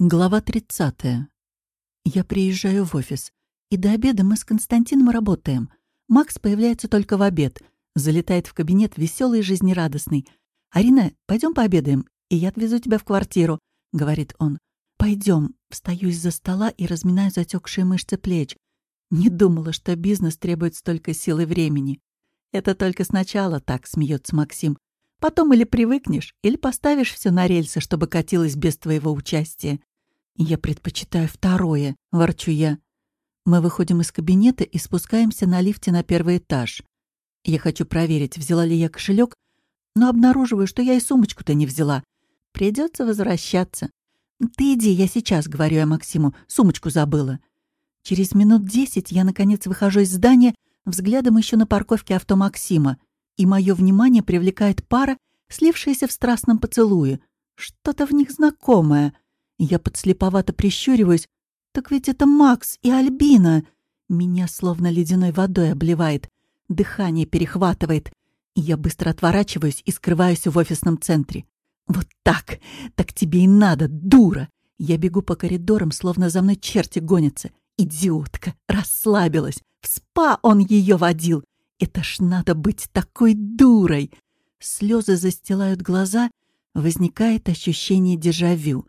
Глава 30. Я приезжаю в офис, и до обеда мы с Константином работаем. Макс появляется только в обед, залетает в кабинет веселый и жизнерадостный. «Арина, пойдем пообедаем, и я отвезу тебя в квартиру», — говорит он. Пойдем. Встаю из-за стола и разминаю затекшие мышцы плеч. Не думала, что бизнес требует столько сил и времени. Это только сначала так, смеется Максим. Потом или привыкнешь, или поставишь все на рельсы, чтобы катилось без твоего участия. «Я предпочитаю второе», — ворчу я. Мы выходим из кабинета и спускаемся на лифте на первый этаж. Я хочу проверить, взяла ли я кошелек, но обнаруживаю, что я и сумочку-то не взяла. Придется возвращаться. «Ты иди, я сейчас», — говорю я Максиму, — «сумочку забыла». Через минут десять я, наконец, выхожу из здания, взглядом еще на парковке авто Максима, и мое внимание привлекает пара, слившаяся в страстном поцелуе. Что-то в них знакомое — я подслеповато прищуриваюсь. Так ведь это Макс и Альбина. Меня словно ледяной водой обливает. Дыхание перехватывает. Я быстро отворачиваюсь и скрываюсь в офисном центре. Вот так! Так тебе и надо, дура! Я бегу по коридорам, словно за мной черти гонятся. Идиотка! Расслабилась! В спа он ее водил! Это ж надо быть такой дурой! Слезы застилают глаза, возникает ощущение дежавю.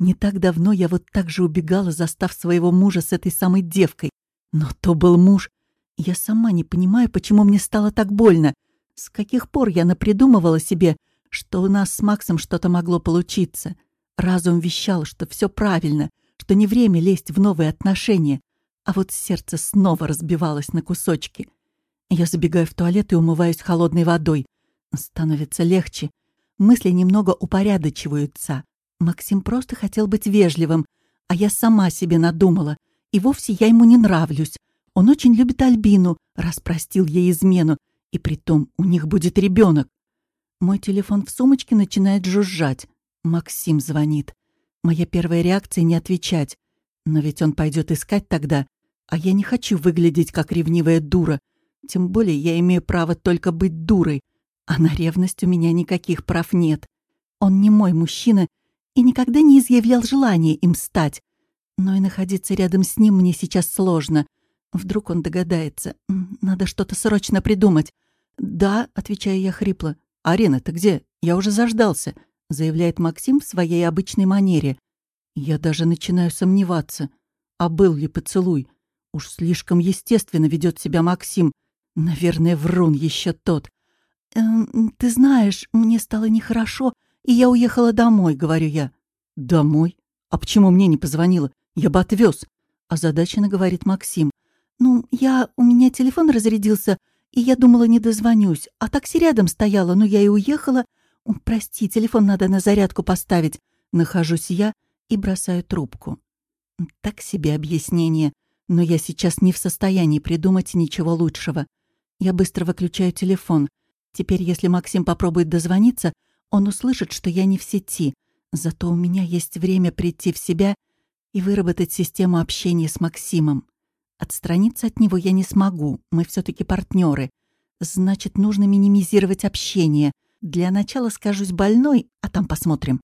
Не так давно я вот так же убегала, застав своего мужа с этой самой девкой. Но то был муж. Я сама не понимаю, почему мне стало так больно. С каких пор я напридумывала себе, что у нас с Максом что-то могло получиться. Разум вещал, что все правильно, что не время лезть в новые отношения. А вот сердце снова разбивалось на кусочки. Я забегаю в туалет и умываюсь холодной водой. Становится легче. Мысли немного упорядочиваются. Максим просто хотел быть вежливым, а я сама себе надумала. И вовсе я ему не нравлюсь. Он очень любит Альбину, раз простил ей измену. И притом у них будет ребенок. Мой телефон в сумочке начинает жужжать. Максим звонит. Моя первая реакция — не отвечать. Но ведь он пойдет искать тогда. А я не хочу выглядеть как ревнивая дура. Тем более я имею право только быть дурой. А на ревность у меня никаких прав нет. Он не мой мужчина, и никогда не изъявлял желания им стать. Но и находиться рядом с ним мне сейчас сложно. Вдруг он догадается. Надо что-то срочно придумать. «Да», — отвечаю я хрипло. «Арина, ты где? Я уже заждался», — заявляет Максим в своей обычной манере. Я даже начинаю сомневаться. А был ли поцелуй? Уж слишком естественно ведет себя Максим. Наверное, врун еще тот. «Эм, «Ты знаешь, мне стало нехорошо», и я уехала домой», — говорю я. «Домой? А почему мне не позвонила? Я бы отвез. Озадаченно говорит Максим. «Ну, я... У меня телефон разрядился, и я думала, не дозвонюсь. А такси рядом стояла, но я и уехала. Прости, телефон надо на зарядку поставить. Нахожусь я и бросаю трубку. Так себе объяснение, но я сейчас не в состоянии придумать ничего лучшего. Я быстро выключаю телефон. Теперь, если Максим попробует дозвониться, он услышит, что я не в сети, зато у меня есть время прийти в себя и выработать систему общения с Максимом. Отстраниться от него я не смогу, мы все таки партнеры. Значит, нужно минимизировать общение. Для начала скажусь больной, а там посмотрим.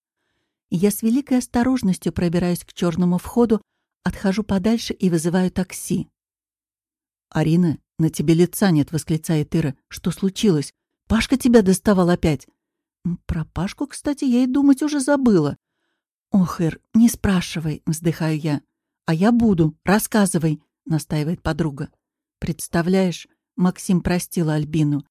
Я с великой осторожностью пробираюсь к черному входу, отхожу подальше и вызываю такси. «Арина, на тебе лица нет», — восклицает Ира. «Что случилось? Пашка тебя доставал опять?» Про Пашку, кстати, я и думать уже забыла. «Ох, Ир, не спрашивай», — вздыхаю я. «А я буду, рассказывай», — настаивает подруга. «Представляешь, Максим простила Альбину».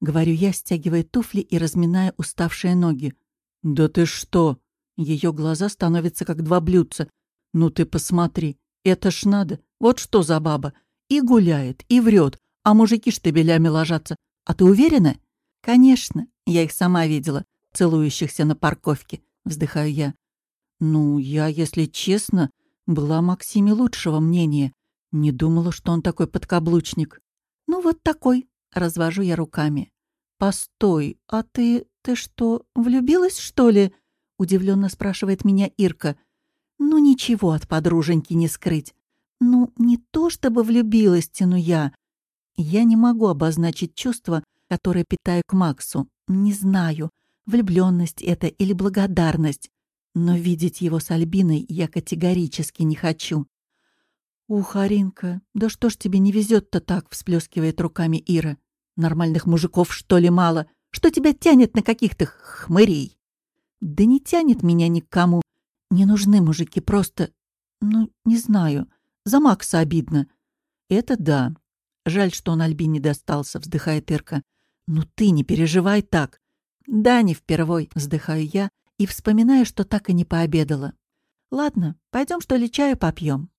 Говорю я, стягивая туфли и разминая уставшие ноги. «Да ты что?» Ее глаза становятся как два блюдца. «Ну ты посмотри, это ж надо. Вот что за баба. И гуляет, и врет, а мужики штабелями ложатся. А ты уверена?» «Конечно, я их сама видела, целующихся на парковке», — вздыхаю я. «Ну, я, если честно, была Максиме лучшего мнения. Не думала, что он такой подкаблучник». «Ну, вот такой», — развожу я руками. «Постой, а ты... ты что, влюбилась, что ли?» — удивленно спрашивает меня Ирка. «Ну, ничего от подруженьки не скрыть. Ну, не то чтобы влюбилась, тяну я. Я не могу обозначить чувства, которые питаю к Максу. Не знаю, влюбленность это или благодарность. Но видеть его с Альбиной я категорически не хочу. «Ух, Аринка, да что ж тебе не везет-то так?» — всплескивает руками Ира. «Нормальных мужиков, что ли, мало? Что тебя тянет на каких-то хмырей?» «Да не тянет меня ни к кому. Не нужны мужики, просто... Ну, не знаю. За Макса обидно». «Это да. Жаль, что он Альбине достался», — вздыхает Ирка. «Ну ты не переживай так». «Да, не впервой», — вздыхаю я и вспоминаю, что так и не пообедала. «Ладно, пойдем что ли чаю попьем?»